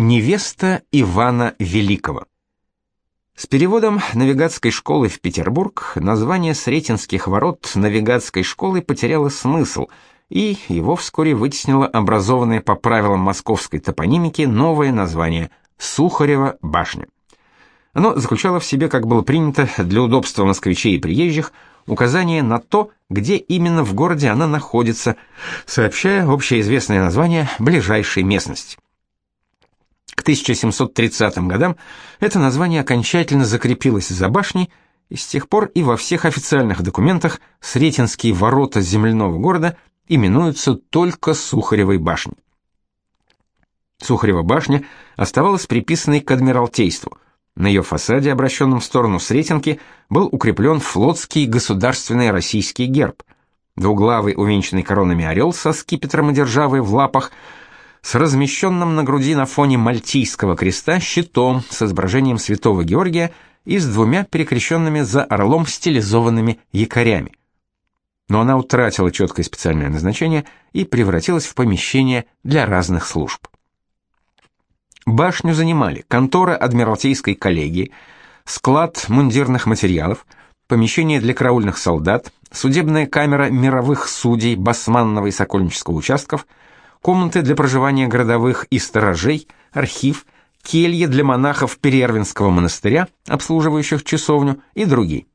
Невеста Ивана Великого. С переводом навигатской школы в Петербург название Сретенских ворот навигатской школы потеряло смысл, и его вскоре вытеснило образованное по правилам московской топонимики новое название Сухарева башня. Оно заключало в себе, как было принято для удобства москвичей и приезжих, указание на то, где именно в городе она находится, сообщая общеизвестное название ближайшей местности. К 1730 годам это название окончательно закрепилось за башней, и с тех пор и во всех официальных документах Сретенские ворота земляного города именуются только Сухаревой башней. Сухарева башня оставалась приписанной к Адмиралтейству. На ее фасаде, обращенном в сторону Сретенки, был укреплен флотский государственный российский герб. Двуглавый увенчанный коронами орел со скипетром и державой в лапах – с размещенным на груди на фоне мальтийского креста щитом с изображением святого Георгия и с двумя перекрещенными за орлом стилизованными якорями. Но она утратила четкое специальное назначение и превратилась в помещение для разных служб. Башню занимали контора Адмиралтейской коллегии, склад мундирных материалов, помещение для караульных солдат, судебная камера мировых судей Басманного и Сокольнического участков – комнаты для проживания городовых и сторожей, архив, кельи для монахов Перервинского монастыря, обслуживающих часовню, и другие.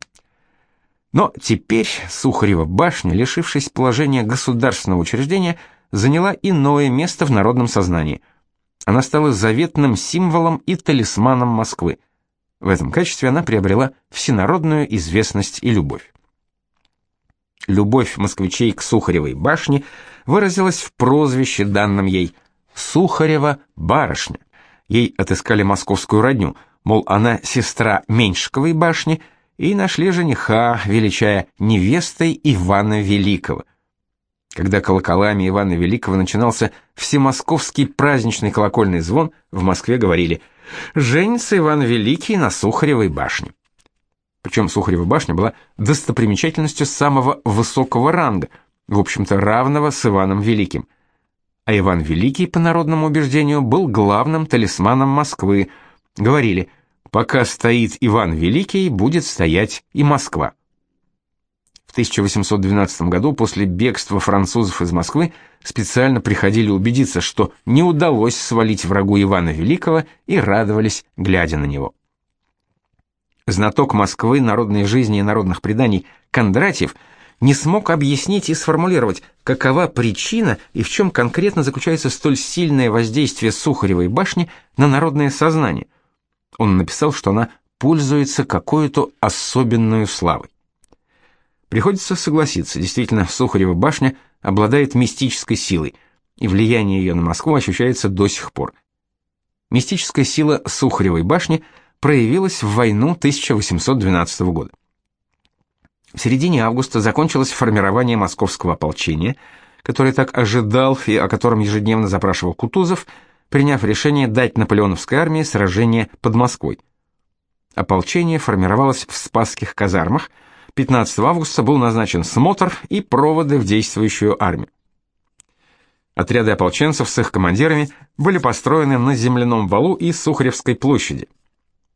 Но теперь Сухарева башня, лишившись положения государственного учреждения, заняла иное место в народном сознании. Она стала заветным символом и талисманом Москвы. В этом качестве она приобрела всенародную известность и любовь. Любовь москвичей к Сухаревой башне выразилась в прозвище, данном ей Сухарева барышня. Ей отыскали московскую родню, мол, она сестра Меньшиковой башни, и нашли жениха, величая невестой Ивана Великого. Когда колоколами Ивана Великого начинался всемосковский праздничный колокольный звон, в Москве говорили «Женится Иван Великий на Сухаревой башне». Причем Сухарева башня была достопримечательностью самого высокого ранга, в общем-то равного с Иваном Великим. А Иван Великий, по народному убеждению, был главным талисманом Москвы. Говорили, пока стоит Иван Великий, будет стоять и Москва. В 1812 году, после бегства французов из Москвы, специально приходили убедиться, что не удалось свалить врагу Ивана Великого и радовались, глядя на него. Знаток Москвы, народной жизни и народных преданий Кондратьев не смог объяснить и сформулировать, какова причина и в чем конкретно заключается столь сильное воздействие Сухаревой башни на народное сознание. Он написал, что она пользуется какой-то особенной славой. Приходится согласиться, действительно, Сухарева башня обладает мистической силой, и влияние ее на Москву ощущается до сих пор. Мистическая сила Сухаревой башни – проявилась в войну 1812 года. В середине августа закончилось формирование московского ополчения, которое так ожидал и о котором ежедневно запрашивал Кутузов, приняв решение дать наполеоновской армии сражение под Москвой. Ополчение формировалось в Спасских казармах, 15 августа был назначен смотр и проводы в действующую армию. Отряды ополченцев с их командирами были построены на земляном валу и Сухаревской площади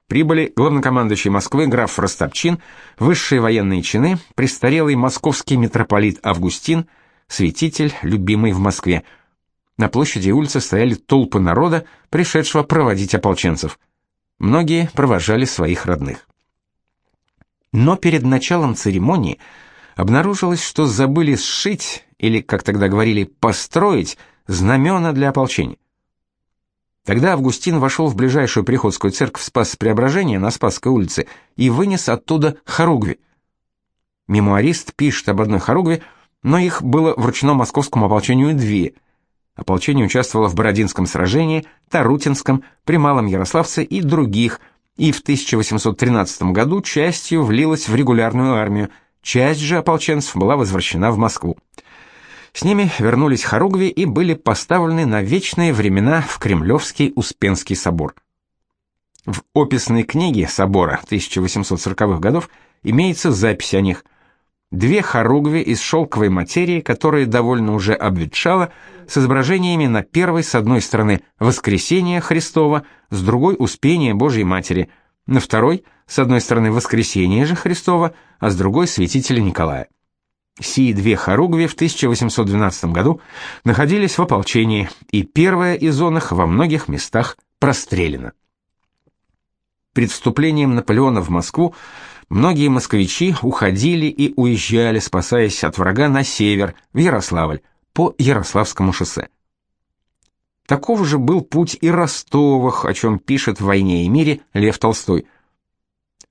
прибыли главнокомандующий Москвы граф Ростопчин, высшие военные чины, престарелый московский митрополит Августин, святитель, любимый в Москве. На площади и улице стояли толпы народа, пришедшего проводить ополченцев. Многие провожали своих родных. Но перед началом церемонии обнаружилось, что забыли сшить, или, как тогда говорили, построить, знамена для ополчения. Тогда Августин вошел в ближайшую приходскую церковь Спас-Преображения на Спасской улице и вынес оттуда хоругви. Мемуарист пишет об одной хоругве, но их было вручено московскому ополчению две. Ополчение участвовало в Бородинском сражении, Тарутинском, при Малом Ярославце и других, и в 1813 году частью влилось в регулярную армию, часть же ополченцев была возвращена в Москву. С ними вернулись хоругви и были поставлены на вечные времена в Кремлевский Успенский собор. В описной книге собора 1840-х годов имеется запись о них. две хоругви из шелковой материи, которая довольно уже обветшала, с изображениями на первой с одной стороны Воскресения Христова, с другой Успения Божьей Матери, на второй с одной стороны Воскресения же Христова, а с другой Святителя Николая. Сии две хоругви в 1812 году находились в ополчении, и первая из их во многих местах прострелена. Перед вступлением Наполеона в Москву многие москвичи уходили и уезжали, спасаясь от врага на север, в Ярославль, по Ярославскому шоссе. Таков же был путь и Ростовых, о чем пишет в «Войне и мире» Лев Толстой.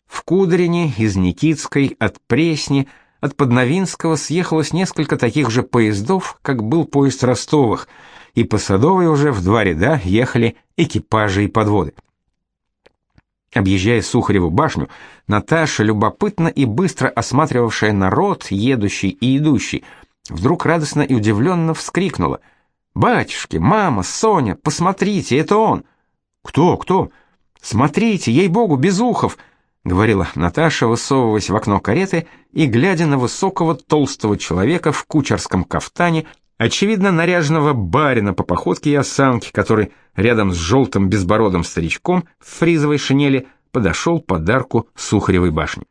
В Кудрине, из Никитской, от Пресни, от Подновинского съехалось несколько таких же поездов, как был поезд Ростовых, и по Садовой уже в два ряда ехали экипажи и подводы. Объезжая Сухареву башню, Наташа, любопытно и быстро осматривавшая народ, едущий и идущий, вдруг радостно и удивленно вскрикнула. «Батюшки, мама, Соня, посмотрите, это он!» «Кто, кто?» «Смотрите, ей-богу, Безухов!» — говорила Наташа, высовываясь в окно кареты и глядя на высокого толстого человека в кучерском кафтане, очевидно наряженного барина по походке и осанке, который рядом с желтым безбородым старичком в фризовой шинели подошел подарку Сухаревой башни.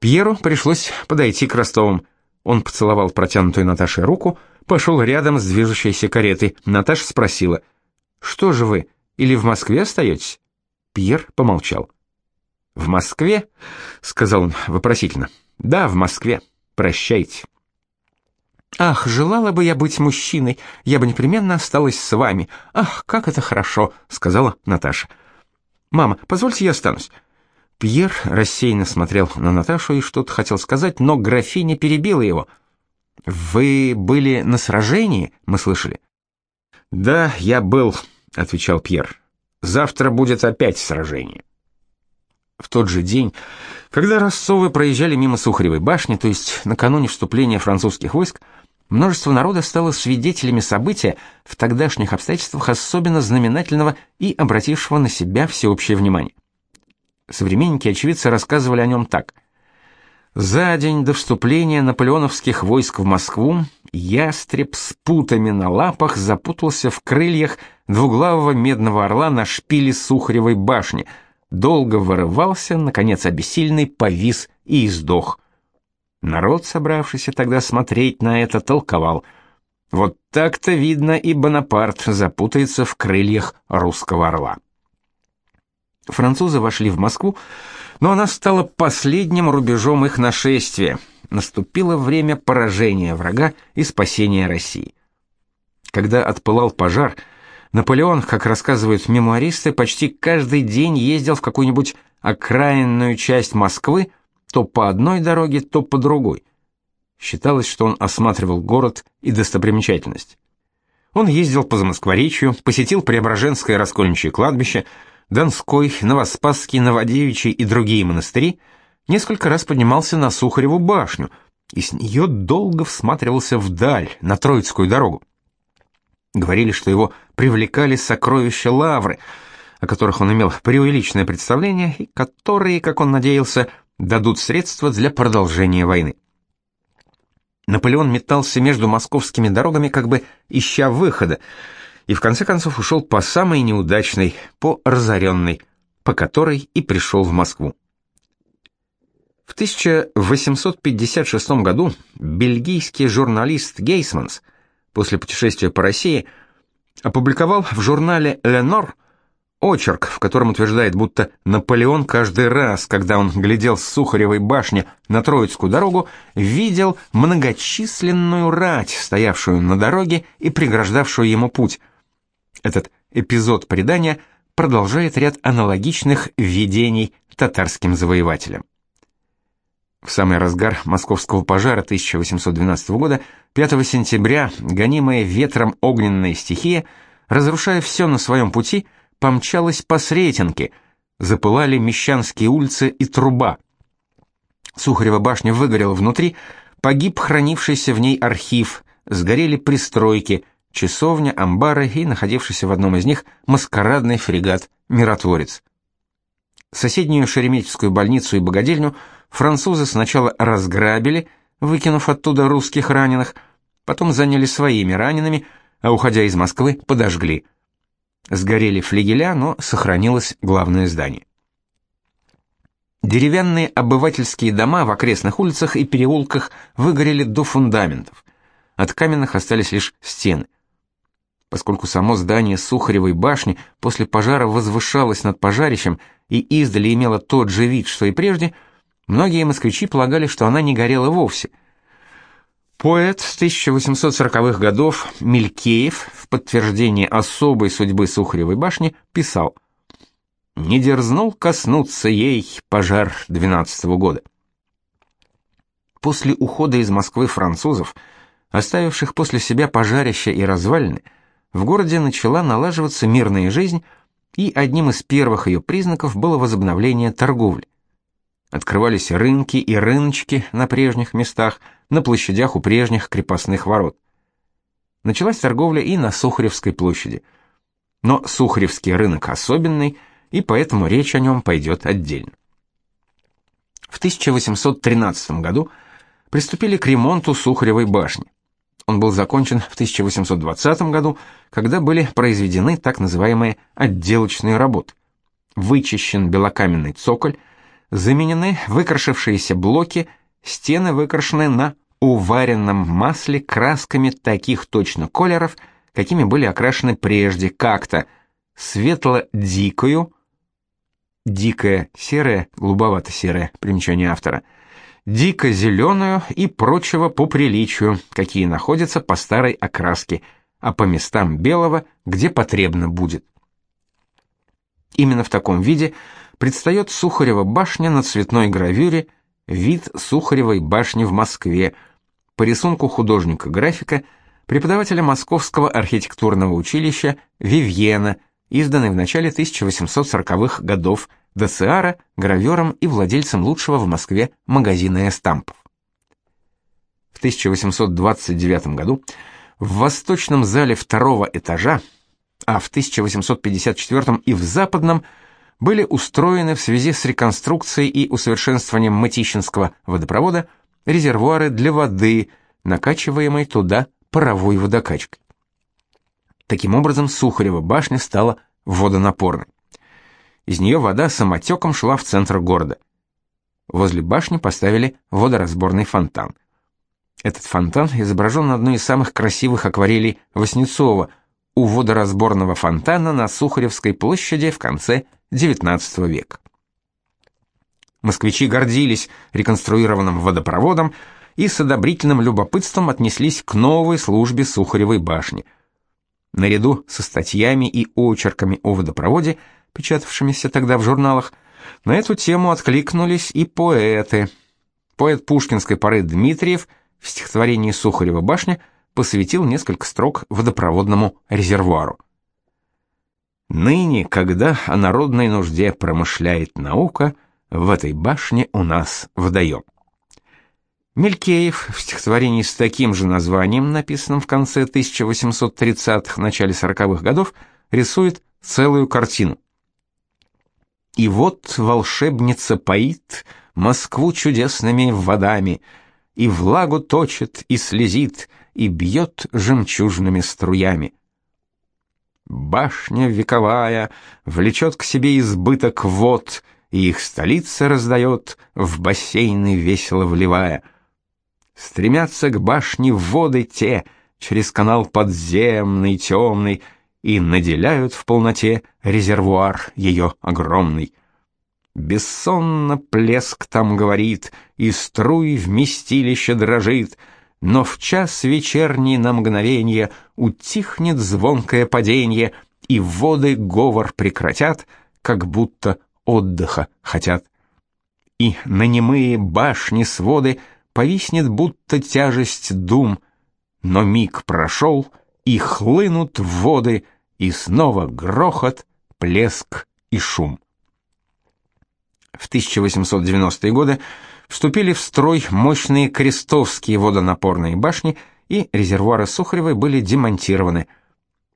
Пьеру пришлось подойти к Ростовым. Он поцеловал протянутую Наташе руку, пошел рядом с движущейся каретой. Наташа спросила, «Что же вы, или в Москве остаетесь?» Пьер помолчал. «В Москве?» — сказал он вопросительно. «Да, в Москве. Прощайте». Ах, желала бы я быть мужчиной, я бы непременно осталась с вами. Ах, как это хорошо, сказала Наташа. Мама, позвольте я останусь. Пьер рассеянно смотрел на Наташу и что-то хотел сказать, но графиня перебила его. Вы были на сражении, мы слышали. Да, я был, отвечал Пьер. Завтра будет опять сражение. В тот же день, когда Ростовы проезжали мимо Сухаревой башни, то есть накануне вступления французских войск, Множество народа стало свидетелями события в тогдашних обстоятельствах особенно знаменательного и обратившего на себя всеобщее внимание. Современники очевидцы рассказывали о нем так: За день до вступления наполеоновских войск в Москву ястреб с путами на лапах запутался в крыльях двуглавого медного орла на шпиле Сухаревой башни, долго вырывался, наконец обессильный повис и издох. Народ, собравшийся тогда смотреть на это, толковал. Вот так-то видно и Бонапарт запутается в крыльях русского орла. Французы вошли в Москву, но она стала последним рубежом их нашествия. Наступило время поражения врага и спасения России. Когда отпылал пожар, Наполеон, как рассказывают мемуаристы, почти каждый день ездил в какую-нибудь окраинную часть Москвы, то по одной дороге, то по другой. Считалось, что он осматривал город и достопримечательность. Он ездил по Замоскворечью, посетил Преображенское раскольничье кладбище, Донской, Новоспасский, Новодевичий и другие монастыри, несколько раз поднимался на Сухареву башню и с нее долго всматривался вдаль, на Троицкую дорогу. Говорили, что его привлекали сокровища Лавры, о которых он имел преувеличенное представление и которые, как он надеялся, дадут средства для продолжения войны. Наполеон метался между московскими дорогами, как бы ища выхода, и в конце концов ушел по самой неудачной, по разоренной, по которой и пришел в Москву. В 1856 году бельгийский журналист Гейсманс после путешествия по России опубликовал в журнале «Ленор» Очерк, в котором утверждает, будто Наполеон каждый раз, когда он глядел с Сухаревой башни на Троицкую дорогу, видел многочисленную рать, стоявшую на дороге и преграждавшую ему путь. Этот эпизод предания продолжает ряд аналогичных видений татарским завоевателям. В самый разгар московского пожара 1812 года, 5 сентября, гонимая ветром огненная стихия, разрушая все на своем пути, помчалась по Сретенке, запылали Мещанские улицы и труба. Сухарева башня выгорела внутри, погиб хранившийся в ней архив, сгорели пристройки, часовня, амбары и находившийся в одном из них маскарадный фрегат «Миротворец». Соседнюю Шереметьевскую больницу и богадельню французы сначала разграбили, выкинув оттуда русских раненых, потом заняли своими ранеными, а уходя из Москвы, подожгли. Сгорели флигеля, но сохранилось главное здание. Деревянные обывательские дома в окрестных улицах и переулках выгорели до фундаментов. От каменных остались лишь стены. Поскольку само здание Сухаревой башни после пожара возвышалось над пожарищем и издали имело тот же вид, что и прежде, многие москвичи полагали, что она не горела вовсе. Поэт с 1840-х годов Мелькеев в подтверждение особой судьбы Сухаревой башни писал «Не дерзнул коснуться ей пожар 12 -го года». После ухода из Москвы французов, оставивших после себя пожарища и развалины, в городе начала налаживаться мирная жизнь, и одним из первых ее признаков было возобновление торговли. Открывались рынки и рыночки на прежних местах, на площадях у прежних крепостных ворот. Началась торговля и на Сухаревской площади. Но Сухаревский рынок особенный, и поэтому речь о нем пойдет отдельно. В 1813 году приступили к ремонту Сухаревой башни. Он был закончен в 1820 году, когда были произведены так называемые отделочные работы. Вычищен белокаменный цоколь, заменены выкрашившиеся блоки, стены выкрашены на уваренном масле красками таких точно колеров, какими были окрашены прежде как-то светло-дикою, дикая серая, голубовато-серая, примечание автора – дико-зеленую и прочего по приличию, какие находятся по старой окраске, а по местам белого, где потребно будет. Именно в таком виде предстает Сухарева башня на цветной гравюре «Вид Сухаревой башни в Москве» по рисунку художника-графика, преподавателя Московского архитектурного училища Вивьена, изданный в начале 1840-х годов ДЦАРа, гравером и владельцем лучшего в Москве магазина эстампов. В 1829 году в восточном зале второго этажа, а в 1854 и в западном были устроены в связи с реконструкцией и усовершенствованием Мытищинского водопровода резервуары для воды, накачиваемой туда паровой водокачкой. Таким образом, Сухарева башня стала водонапорной. Из нее вода самотеком шла в центр города. Возле башни поставили водоразборный фонтан. Этот фонтан изображен на одной из самых красивых акварелей Васнецова у водоразборного фонтана на Сухаревской площади в конце XIX века. Москвичи гордились реконструированным водопроводом и с одобрительным любопытством отнеслись к новой службе Сухаревой башни. Наряду со статьями и очерками о водопроводе – печатавшимися тогда в журналах, на эту тему откликнулись и поэты. Поэт пушкинской поры Дмитриев в стихотворении Сухарева башня посвятил несколько строк водопроводному резервуару. Ныне, когда о народной нужде промышляет наука, в этой башне у нас вдаем. Мелькеев в стихотворении с таким же названием, написанном в конце 1830-х, начале 40-х годов, рисует целую картину. И вот волшебница поит Москву чудесными водами, И влагу точит, и слезит, И бьет жемчужными струями. Башня вековая влечет к себе избыток вод, И их столица раздает, В бассейны весело вливая. Стремятся к башне воды те, Через канал подземный, темный, и наделяют в полноте резервуар ее огромный. Бессонно плеск там говорит, и струй вместилище дрожит, но в час вечерний на мгновенье утихнет звонкое паденье, и воды говор прекратят, как будто отдыха хотят. И на немые башни своды повиснет будто тяжесть дум, но миг прошел — и хлынут воды, и снова грохот, плеск и шум. В 1890-е годы вступили в строй мощные крестовские водонапорные башни, и резервуары Сухаревой были демонтированы.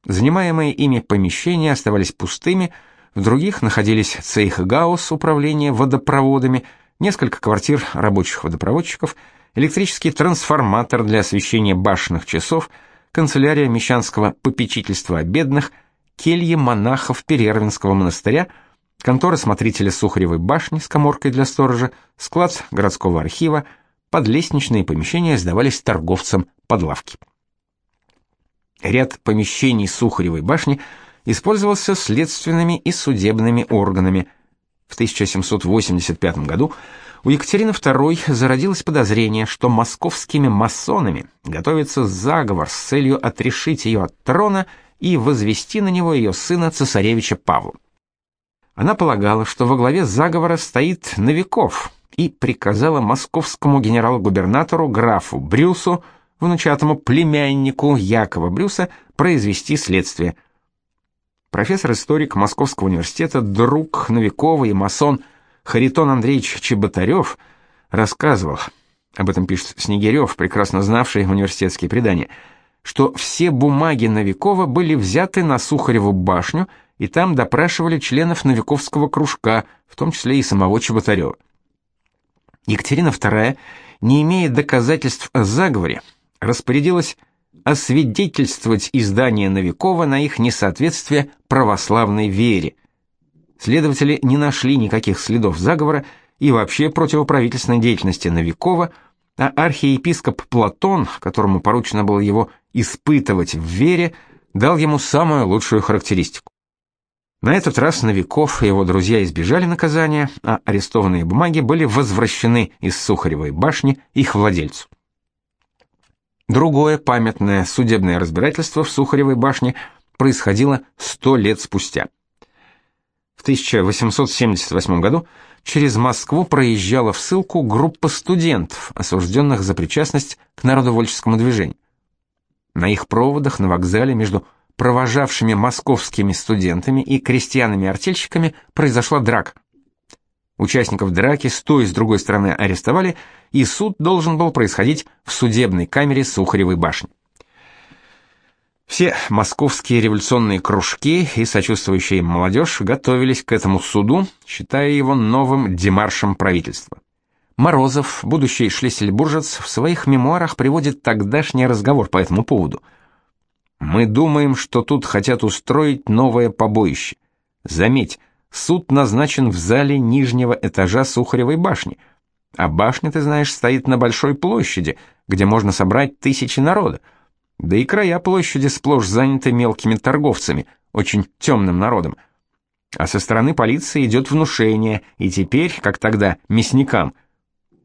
Занимаемые ими помещения оставались пустыми, в других находились цейхгаус управления водопроводами, несколько квартир рабочих водопроводчиков электрический трансформатор для освещения башенных часов, канцелярия мещанского попечительства о бедных, кельи монахов Перервинского монастыря, контора смотрителя Сухаревой башни с каморкой для сторожа, склад городского архива, подлестничные помещения сдавались торговцам под лавки. Ряд помещений Сухаревой башни использовался следственными и судебными органами. В 1785 году у Екатерины II зародилось подозрение, что московскими масонами готовится заговор с целью отрешить ее от трона и возвести на него ее сына цесаревича Павла. Она полагала, что во главе заговора стоит Новиков, и приказала московскому генерал-губернатору графу Брюсу, внучатому племяннику Якова Брюса, произвести следствие. Профессор-историк Московского университета, друг Новикова и масон Харитон Андреевич Чеботарев рассказывал, об этом пишет Снегирев, прекрасно знавший университетские предания, что все бумаги Новикова были взяты на Сухареву башню, и там допрашивали членов Новиковского кружка, в том числе и самого Чеботарева. Екатерина II, не имея доказательств о заговоре, распорядилась освидетельствовать издание Новикова на их несоответствие православной вере. Следователи не нашли никаких следов заговора и вообще противоправительственной деятельности Новикова, а архиепископ Платон, которому поручено было его испытывать в вере, дал ему самую лучшую характеристику. На этот раз Новиков и его друзья избежали наказания, а арестованные бумаги были возвращены из Сухаревой башни их владельцу. Другое памятное судебное разбирательство в Сухаревой башне происходило сто лет спустя. В 1878 году через Москву проезжала в ссылку группа студентов, осужденных за причастность к народовольческому движению. На их проводах на вокзале между провожавшими московскими студентами и крестьянами-артельщиками произошла драка. Участников драки с той и с другой стороны арестовали, и суд должен был происходить в судебной камере Сухаревой башни. Все московские революционные кружки и сочувствующая им молодежь готовились к этому суду, считая его новым демаршем правительства. Морозов, будущий шлиссельбуржец, в своих мемуарах приводит тогдашний разговор по этому поводу – мы думаем, что тут хотят устроить новое побоище. Заметь, суд назначен в зале нижнего этажа Сухаревой башни. А башня, ты знаешь, стоит на большой площади, где можно собрать тысячи народа. Да и края площади сплошь заняты мелкими торговцами, очень темным народом. А со стороны полиции идет внушение, и теперь, как тогда, мясникам,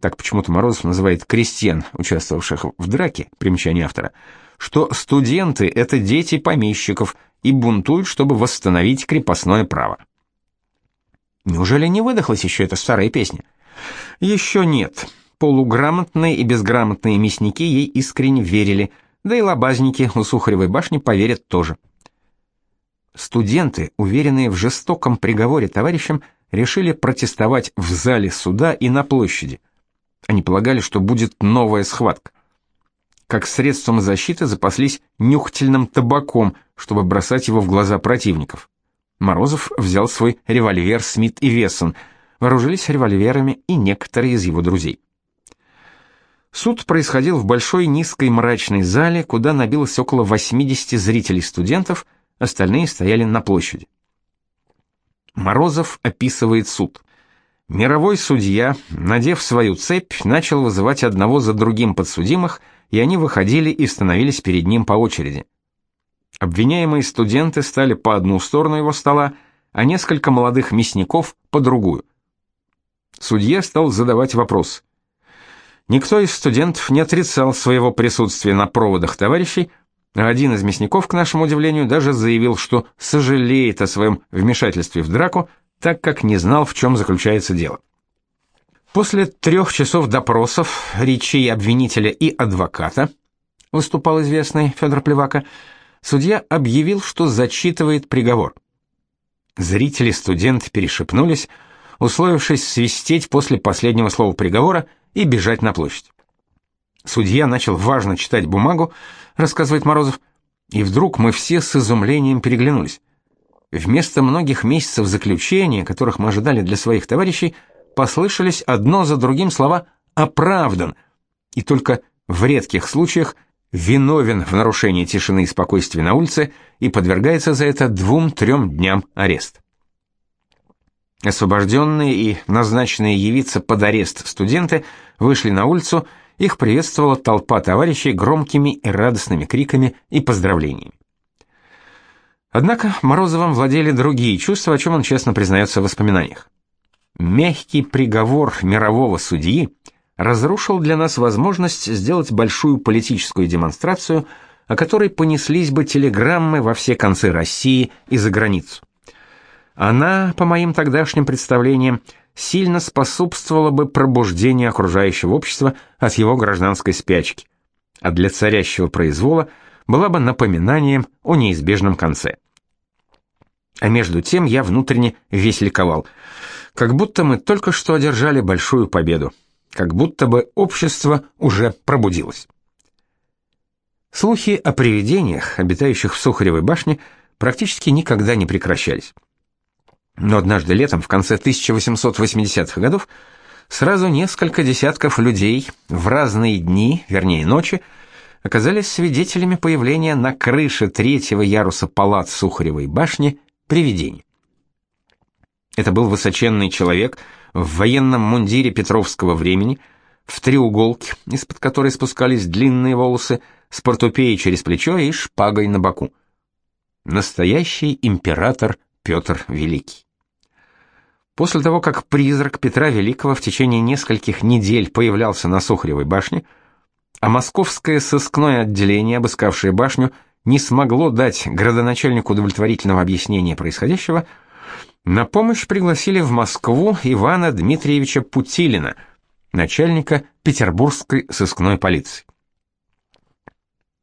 так почему-то Морозов называет крестьян, участвовавших в драке, примечание автора, что студенты — это дети помещиков и бунтуют, чтобы восстановить крепостное право. Неужели не выдохлась еще эта старая песня? Еще нет. Полуграмотные и безграмотные мясники ей искренне верили, да и лобазники у Сухаревой башни поверят тоже. Студенты, уверенные в жестоком приговоре товарищам, решили протестовать в зале суда и на площади. Они полагали, что будет новая схватка как средством защиты запаслись нюхательным табаком, чтобы бросать его в глаза противников. Морозов взял свой револьвер Смит и Вессон, вооружились револьверами и некоторые из его друзей. Суд происходил в большой низкой мрачной зале, куда набилось около 80 зрителей-студентов, остальные стояли на площади. Морозов описывает суд. Мировой судья, надев свою цепь, начал вызывать одного за другим подсудимых – и они выходили и становились перед ним по очереди. Обвиняемые студенты стали по одну сторону его стола, а несколько молодых мясников по другую. Судья стал задавать вопрос. Никто из студентов не отрицал своего присутствия на проводах товарищей, а один из мясников, к нашему удивлению, даже заявил, что сожалеет о своем вмешательстве в драку, так как не знал, в чем заключается дело. После трех часов допросов, речей обвинителя и адвоката, выступал известный Федор Плевака, судья объявил, что зачитывает приговор. Зрители студенты перешепнулись, условившись свистеть после последнего слова приговора и бежать на площадь. Судья начал важно читать бумагу, рассказывает Морозов, и вдруг мы все с изумлением переглянулись. Вместо многих месяцев заключения, которых мы ожидали для своих товарищей, послышались одно за другим слова «оправдан», и только в редких случаях виновен в нарушении тишины и спокойствия на улице и подвергается за это двум-трем дням арест. Освобожденные и назначенные явиться под арест студенты вышли на улицу, их приветствовала толпа товарищей громкими и радостными криками и поздравлениями. Однако Морозовым владели другие чувства, о чем он честно признается в воспоминаниях. Мягкий приговор мирового судьи разрушил для нас возможность сделать большую политическую демонстрацию, о которой понеслись бы телеграммы во все концы России и за границу. Она, по моим тогдашним представлениям, сильно способствовала бы пробуждению окружающего общества от его гражданской спячки, а для царящего произвола была бы напоминанием о неизбежном конце. А между тем я внутренне весь ликовал, как будто мы только что одержали большую победу, как будто бы общество уже пробудилось. Слухи о привидениях, обитающих в Сухаревой башне, практически никогда не прекращались. Но однажды летом, в конце 1880-х годов, сразу несколько десятков людей в разные дни, вернее ночи, оказались свидетелями появления на крыше третьего яруса палат Сухаревой башни привидений. Это был высоченный человек в военном мундире Петровского времени, в треуголке, из-под которой спускались длинные волосы, с портупеей через плечо и шпагой на боку. Настоящий император Петр Великий. После того, как призрак Петра Великого в течение нескольких недель появлялся на Сухаревой башне, а московское сыскное отделение, обыскавшее башню, не смогло дать градоначальнику удовлетворительного объяснения происходящего, на помощь пригласили в Москву Ивана Дмитриевича Путилина, начальника Петербургской сыскной полиции.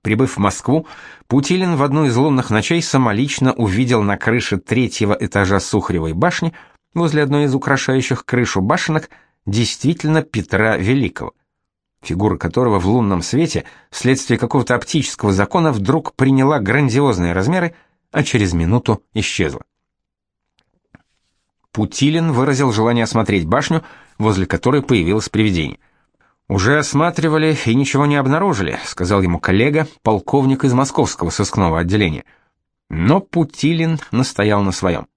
Прибыв в Москву, Путилин в одну из лунных ночей самолично увидел на крыше третьего этажа Сухаревой башни возле одной из украшающих крышу башенок действительно Петра Великого, фигура которого в лунном свете вследствие какого-то оптического закона вдруг приняла грандиозные размеры, а через минуту исчезла. Путилин выразил желание осмотреть башню, возле которой появилось привидение. «Уже осматривали и ничего не обнаружили», — сказал ему коллега, полковник из московского сыскного отделения. Но Путилин настоял на своем.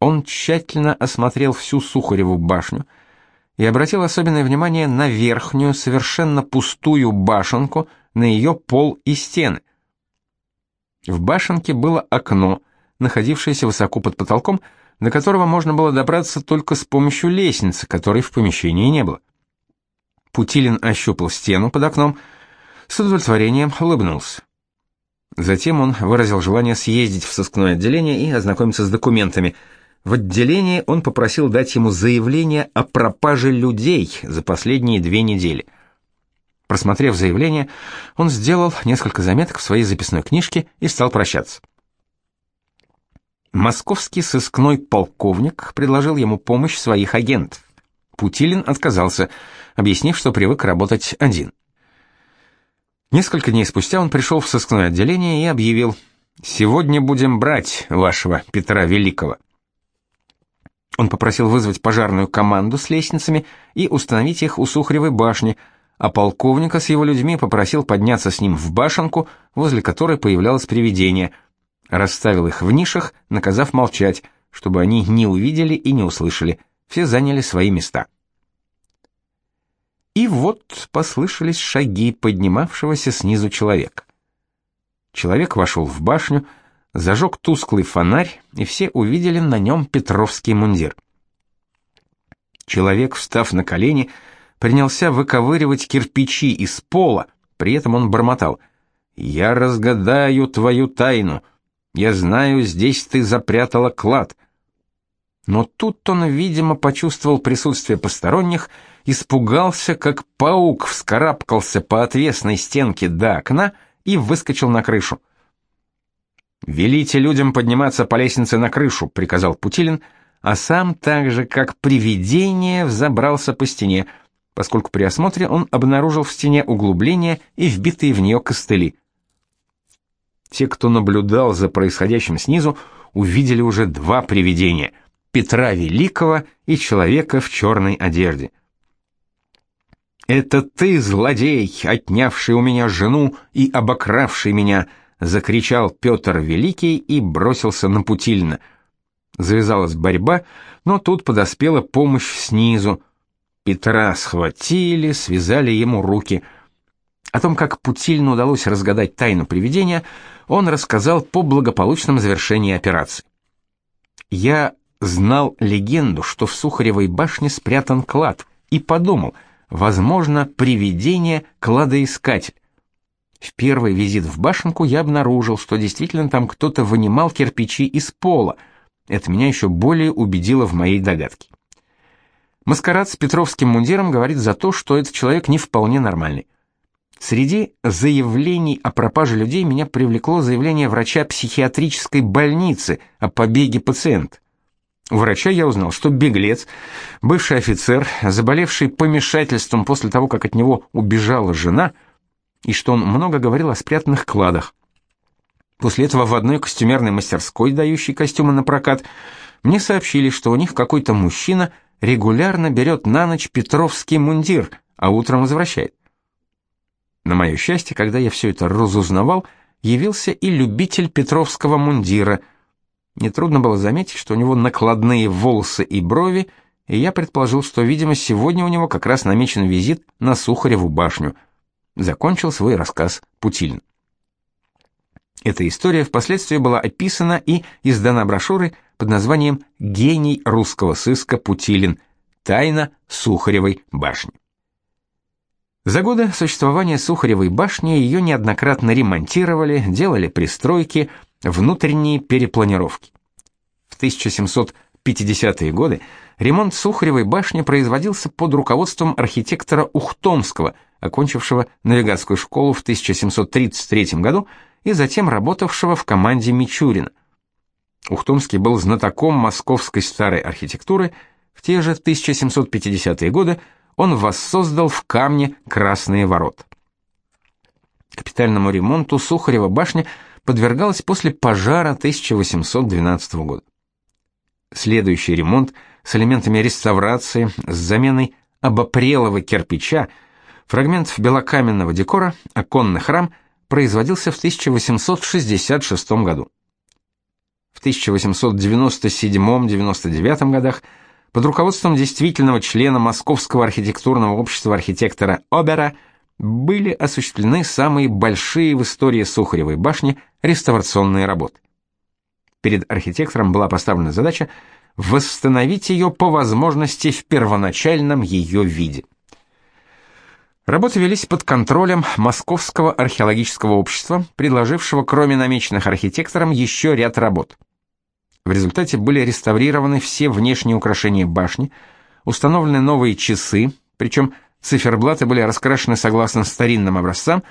Он тщательно осмотрел всю Сухареву башню и обратил особенное внимание на верхнюю, совершенно пустую башенку, на ее пол и стены. В башенке было окно, находившееся высоко под потолком, до которого можно было добраться только с помощью лестницы, которой в помещении не было. Путилин ощупал стену под окном, с удовлетворением улыбнулся. Затем он выразил желание съездить в сыскное отделение и ознакомиться с документами – в отделении он попросил дать ему заявление о пропаже людей за последние две недели. Просмотрев заявление, он сделал несколько заметок в своей записной книжке и стал прощаться. Московский сыскной полковник предложил ему помощь своих агентов. Путилин отказался, объяснив, что привык работать один. Несколько дней спустя он пришел в сыскное отделение и объявил «Сегодня будем брать вашего Петра Великого». Он попросил вызвать пожарную команду с лестницами и установить их у Сухаревой башни, а полковника с его людьми попросил подняться с ним в башенку, возле которой появлялось привидение. Расставил их в нишах, наказав молчать, чтобы они не увидели и не услышали. Все заняли свои места. И вот послышались шаги поднимавшегося снизу человека. Человек вошел в башню, зажег тусклый фонарь, и все увидели на нем петровский мундир. Человек, встав на колени, принялся выковыривать кирпичи из пола, при этом он бормотал: "Я разгадаю твою тайну. Я знаю, здесь ты запрятала клад". Но тут он, видимо, почувствовал присутствие посторонних, испугался, как паук вскарабкался по отвесной стенке до окна и выскочил на крышу. «Велите людям подниматься по лестнице на крышу», — приказал Путилин, а сам так же, как привидение, взобрался по стене, поскольку при осмотре он обнаружил в стене углубление и вбитые в нее костыли. Те, кто наблюдал за происходящим снизу, увидели уже два привидения — Петра Великого и человека в черной одежде. «Это ты, злодей, отнявший у меня жену и обокравший меня!» — закричал Петр Великий и бросился на Путильна. Завязалась борьба, но тут подоспела помощь снизу. Петра схватили, связали ему руки. О том, как Путильну удалось разгадать тайну привидения, он рассказал по благополучном завершении операции. «Я знал легенду, что в Сухаревой башне спрятан клад, и подумал, возможно, привидение кладоискатель. В первый визит в башенку я обнаружил, что действительно там кто-то вынимал кирпичи из пола. Это меня еще более убедило в моей догадке. Маскарад с петровским мундиром говорит за то, что этот человек не вполне нормальный. Среди заявлений о пропаже людей меня привлекло заявление врача психиатрической больницы о побеге пациента. У врача я узнал, что беглец, бывший офицер, заболевший помешательством после того, как от него убежала жена, и что он много говорил о спрятанных кладах. После этого в одной костюмерной мастерской, дающей костюмы на прокат, мне сообщили, что у них какой-то мужчина регулярно берет на ночь петровский мундир, а утром возвращает. На мое счастье, когда я все это разузнавал, явился и любитель петровского мундира – Нетрудно было заметить, что у него накладные волосы и брови, и я предположил, что, видимо, сегодня у него как раз намечен визит на Сухареву башню. Закончил свой рассказ Путилин. Эта история впоследствии была описана и издана брошюрой под названием «Гений русского сыска Путилин. Тайна Сухаревой башни». За годы существования Сухаревой башни ее неоднократно ремонтировали, делали пристройки, внутренние перепланировки. В 1750-е годы ремонт Сухаревой башни производился под руководством архитектора Ухтомского, окончившего навигатскую школу в 1733 году и затем работавшего в команде Мичурина. Ухтомский был знатоком московской старой архитектуры, в те же 1750-е годы он воссоздал в камне красные ворота. Капитальному ремонту Сухарева башня подвергалась после пожара 1812 года. Следующий ремонт с элементами реставрации, с заменой обопрелого кирпича, фрагментов белокаменного декора, оконный храм производился в 1866 году. В 1897-99 годах под руководством действительного члена Московского архитектурного общества архитектора Обера – были осуществлены самые большие в истории Сухаревой башни реставрационные работы. Перед архитектором была поставлена задача восстановить ее по возможности в первоначальном ее виде. Работы велись под контролем Московского археологического общества, предложившего кроме намеченных архитектором еще ряд работ. В результате были реставрированы все внешние украшения башни, установлены новые часы, причем Циферблаты были раскрашены согласно старинным образцам,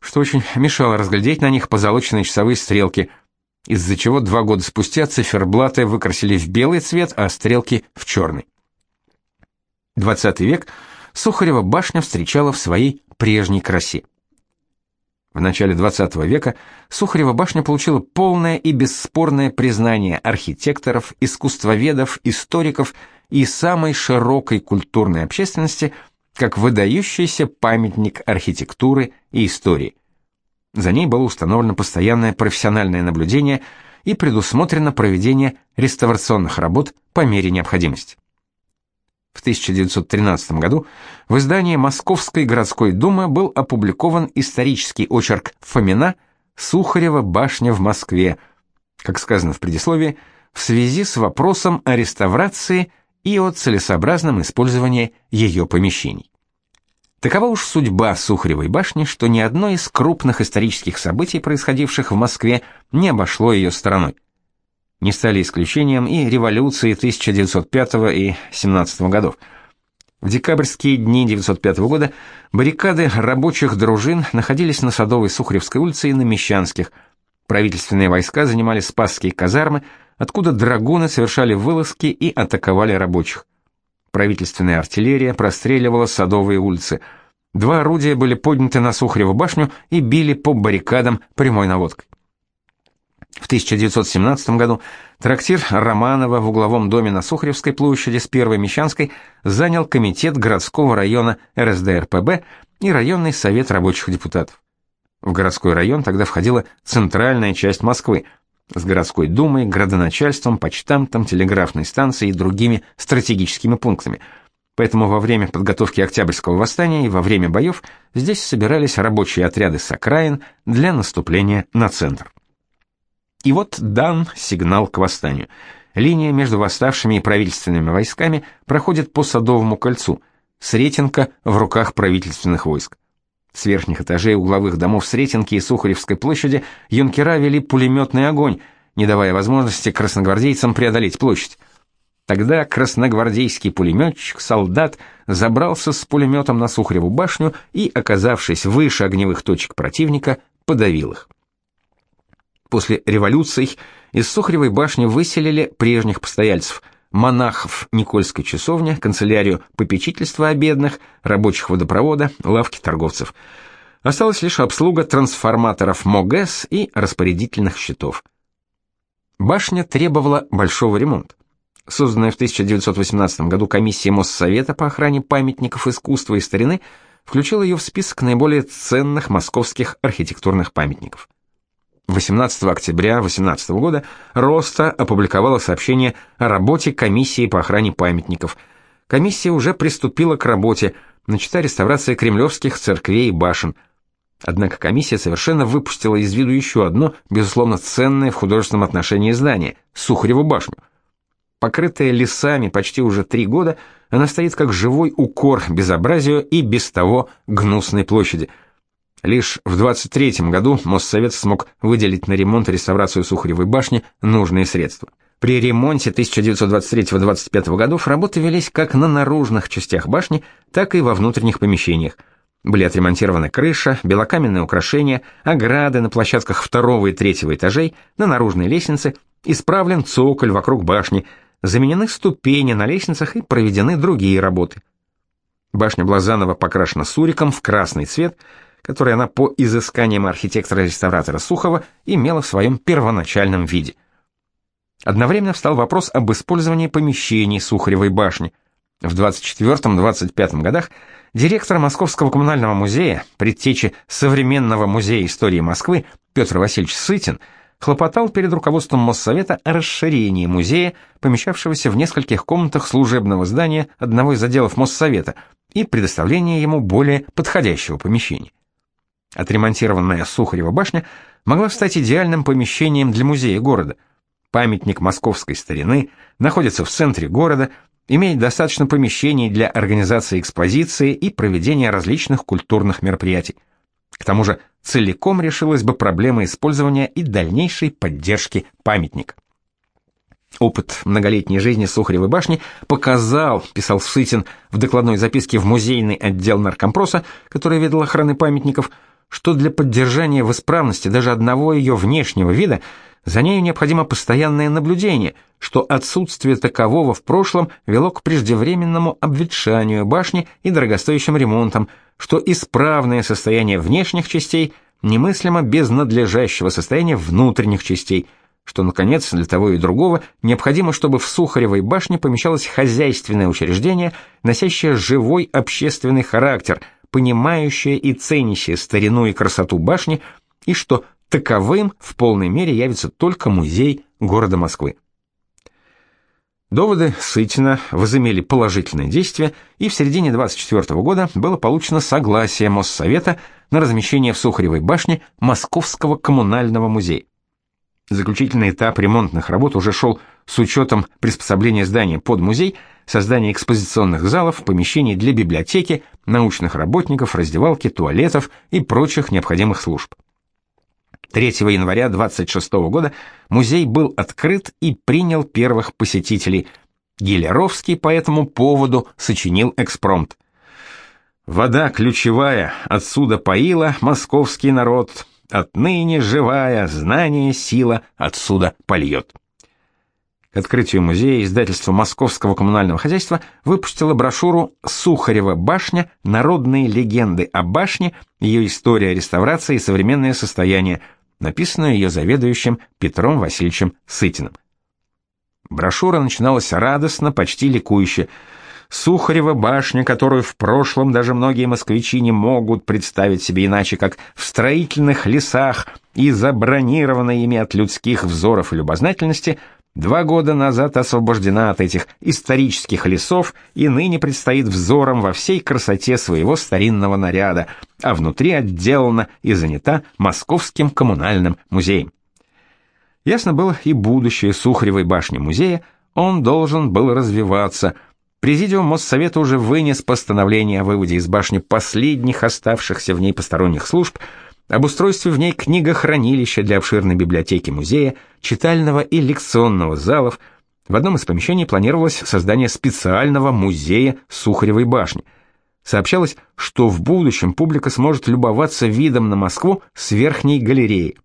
что очень мешало разглядеть на них позолоченные часовые стрелки, из-за чего два года спустя циферблаты выкрасили в белый цвет, а стрелки в черный. 20 век Сухарева башня встречала в своей прежней красе. В начале 20 века Сухарева башня получила полное и бесспорное признание архитекторов, искусствоведов, историков и самой широкой культурной общественности – как выдающийся памятник архитектуры и истории. За ней было установлено постоянное профессиональное наблюдение и предусмотрено проведение реставрационных работ по мере необходимости. В 1913 году в издании Московской городской думы был опубликован исторический очерк Фомина «Сухарева башня в Москве», как сказано в предисловии, в связи с вопросом о реставрации и о целесообразном использовании ее помещений. Такова уж судьба Сухаревой башни, что ни одно из крупных исторических событий, происходивших в Москве, не обошло ее стороной. Не стали исключением и революции 1905 и 17 годов. В декабрьские дни 1905 года баррикады рабочих дружин находились на Садовой Сухаревской улице и на Мещанских. Правительственные войска занимали Спасские казармы, откуда драгуны совершали вылазки и атаковали рабочих. Правительственная артиллерия простреливала Садовые улицы. Два орудия были подняты на Сухареву башню и били по баррикадам прямой наводкой. В 1917 году трактир Романова в угловом доме на Сухаревской площади с Первой Мещанской занял комитет городского района РСДРПб и районный совет рабочих депутатов. В городской район тогда входила центральная часть Москвы с городской думой, градоначальством, почтамтом, телеграфной станцией и другими стратегическими пунктами. Поэтому во время подготовки Октябрьского восстания и во время боев здесь собирались рабочие отряды с окраин для наступления на центр. И вот дан сигнал к восстанию. Линия между восставшими и правительственными войсками проходит по Садовому кольцу. Сретенка в руках правительственных войск. С верхних этажей угловых домов Сретенки и Сухаревской площади юнкера вели пулеметный огонь, не давая возможности красногвардейцам преодолеть площадь. Тогда красногвардейский пулеметчик, солдат, забрался с пулеметом на Сухареву башню и, оказавшись выше огневых точек противника, подавил их. После революций из Сухаревой башни выселили прежних постояльцев – монахов Никольской часовни, канцелярию попечительства о бедных, рабочих водопровода, лавки торговцев. Осталась лишь обслуга трансформаторов МОГЭС и распорядительных счетов. Башня требовала большого ремонта. Созданная в 1918 году комиссия Моссовета по охране памятников искусства и старины включила ее в список наиболее ценных московских архитектурных памятников. 18 октября 18 года Роста опубликовала сообщение о работе комиссии по охране памятников. Комиссия уже приступила к работе, начата реставрация кремлевских церквей и башен. Однако комиссия совершенно выпустила из виду еще одно, безусловно, ценное в художественном отношении здание – Сухареву башню. Покрытая лесами почти уже три года, она стоит как живой укор безобразию и без того гнусной площади – Лишь в 23 году Моссовет смог выделить на ремонт и реставрацию Сухаревой башни нужные средства. При ремонте 1923-25 годов работы велись как на наружных частях башни, так и во внутренних помещениях. Были отремонтированы крыша, белокаменные украшения, ограды на площадках второго и третьего этажей, на наружной лестнице, исправлен цоколь вокруг башни, заменены ступени на лестницах и проведены другие работы. Башня Блазанова покрашена суриком в красный цвет – который она по изысканиям архитектора-реставратора Сухова имела в своем первоначальном виде. Одновременно встал вопрос об использовании помещений Сухаревой башни. В 24-25 годах директор Московского коммунального музея, предтечи современного музея истории Москвы Петр Васильевич Сытин, хлопотал перед руководством Моссовета о расширении музея, помещавшегося в нескольких комнатах служебного здания одного из отделов Моссовета, и предоставлении ему более подходящего помещения. Отремонтированная Сухарева башня могла стать идеальным помещением для музея города. Памятник московской старины находится в центре города, имеет достаточно помещений для организации экспозиции и проведения различных культурных мероприятий. К тому же целиком решилась бы проблема использования и дальнейшей поддержки памятника. Опыт многолетней жизни Сухаревой башни показал, писал Сытин в докладной записке в музейный отдел наркомпроса, который ведал охраны памятников, что для поддержания в исправности даже одного ее внешнего вида за нею необходимо постоянное наблюдение, что отсутствие такового в прошлом вело к преждевременному обветшанию башни и дорогостоящим ремонтам, что исправное состояние внешних частей немыслимо без надлежащего состояния внутренних частей, что, наконец, для того и другого необходимо, чтобы в Сухаревой башне помещалось хозяйственное учреждение, носящее живой общественный характер – понимающая и ценящая старину и красоту башни, и что таковым в полной мере явится только музей города Москвы. Доводы Сытина возымели положительное действие, и в середине 24 года было получено согласие Моссовета на размещение в Сухаревой башне Московского коммунального музея. Заключительный этап ремонтных работ уже шел с учетом приспособления здания под музей, создания экспозиционных залов, помещений для библиотеки, научных работников, раздевалки, туалетов и прочих необходимых служб. 3 января 26 года музей был открыт и принял первых посетителей. Гелеровский по этому поводу сочинил экспромт. «Вода ключевая, отсюда поила московский народ, отныне живая, знание, сила отсюда польет». К открытию музея издательство Московского коммунального хозяйства выпустило брошюру «Сухарева башня. Народные легенды о башне. Ее история реставрации и современное состояние», написанную ее заведующим Петром Васильевичем Сытиным. Брошюра начиналась радостно, почти ликующе. Сухарева башня, которую в прошлом даже многие москвичи не могут представить себе иначе, как в строительных лесах и забронированной ими от людских взоров и любознательности, два года назад освобождена от этих исторических лесов и ныне предстоит взором во всей красоте своего старинного наряда, а внутри отделана и занята Московским коммунальным музеем. Ясно было и будущее Сухаревой башни музея, он должен был развиваться – Президиум Моссовета уже вынес постановление о выводе из башни последних оставшихся в ней посторонних служб, об устройстве в ней книгохранилища для обширной библиотеки музея, читального и лекционного залов. В одном из помещений планировалось создание специального музея Сухаревой башни. Сообщалось, что в будущем публика сможет любоваться видом на Москву с верхней галереи.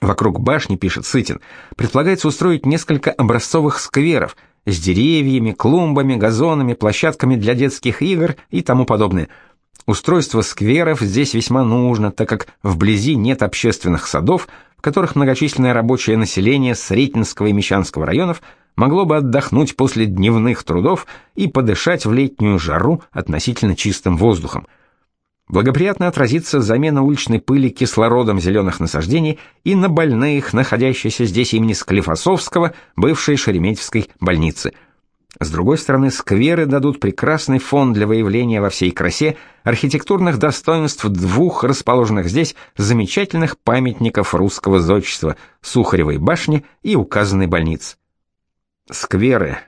Вокруг башни, пишет Сытин, предполагается устроить несколько образцовых скверов – с деревьями, клумбами, газонами, площадками для детских игр и тому подобное. Устройство скверов здесь весьма нужно, так как вблизи нет общественных садов, в которых многочисленное рабочее население Сретенского и Мещанского районов могло бы отдохнуть после дневных трудов и подышать в летнюю жару относительно чистым воздухом благоприятно отразится замена уличной пыли кислородом зеленых насаждений и на больных, находящихся здесь имени Склифосовского, бывшей Шереметьевской больницы. С другой стороны, скверы дадут прекрасный фон для выявления во всей красе архитектурных достоинств двух расположенных здесь замечательных памятников русского зодчества – Сухаревой башни и указанной больницы. Скверы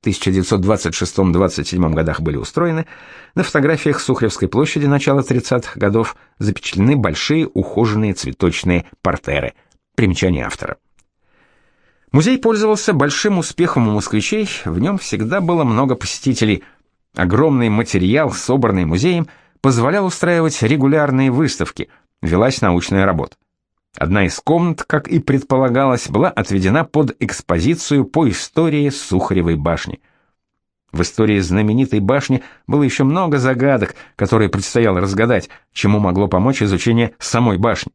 в 1926-27 годах были устроены, на фотографиях Сухаревской площади начала 30-х годов запечатлены большие ухоженные цветочные портеры. Примечание автора. Музей пользовался большим успехом у москвичей, в нем всегда было много посетителей. Огромный материал, собранный музеем, позволял устраивать регулярные выставки, велась научная работа. Одна из комнат, как и предполагалось, была отведена под экспозицию по истории Сухаревой башни. В истории знаменитой башни было еще много загадок, которые предстояло разгадать, чему могло помочь изучение самой башни.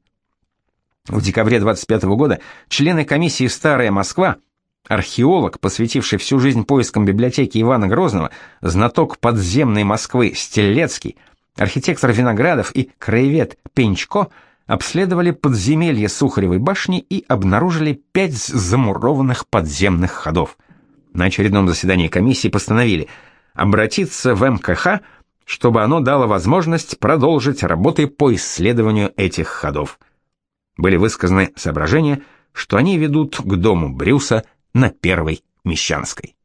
В декабре 25 года члены комиссии «Старая Москва», археолог, посвятивший всю жизнь поискам библиотеки Ивана Грозного, знаток подземной Москвы Стелецкий, архитектор Виноградов и краевед Пенчко – обследовали подземелье Сухаревой башни и обнаружили пять замурованных подземных ходов. На очередном заседании комиссии постановили обратиться в МКХ, чтобы оно дало возможность продолжить работы по исследованию этих ходов. Были высказаны соображения, что они ведут к дому Брюса на Первой Мещанской.